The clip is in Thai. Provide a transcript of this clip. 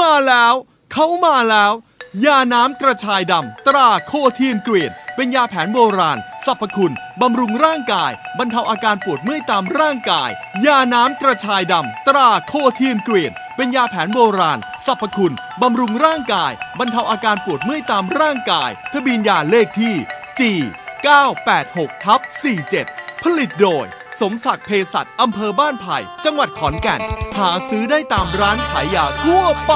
มาแล้ว เขามาแล้ว ยาน้ำกระชายดำ ตราโคเทียนเกรีน เป็นยาแผนโบราณสรรพคุณบำรุงร่างกาย บรรเทาอาการปวดเมื่อยตามร่างกาย ยาน้ำกระชายดำ ตราโคเทียนเกรีน เป็นยาแผนโบราณสรรพคุณบำรุงร่างกาย บรรเทาอาการปวดเมื่อยตามร่างกาย ทะเบียนยาเลขที่ G 986ทับ47 ผลิตโดย สมศักดิ์เภสัชอำเภอบ้านไผ่ จังหวัดขอนแก่น หาซื้อได้ตามร้านขายยาทั่วไป